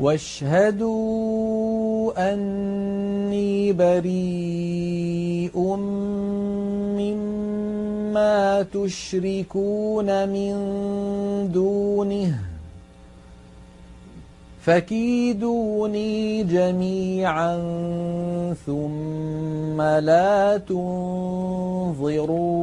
واشهدوا أني بريء مما تشركون من دونه فكيدوني جميعا ثم لا تنظرون.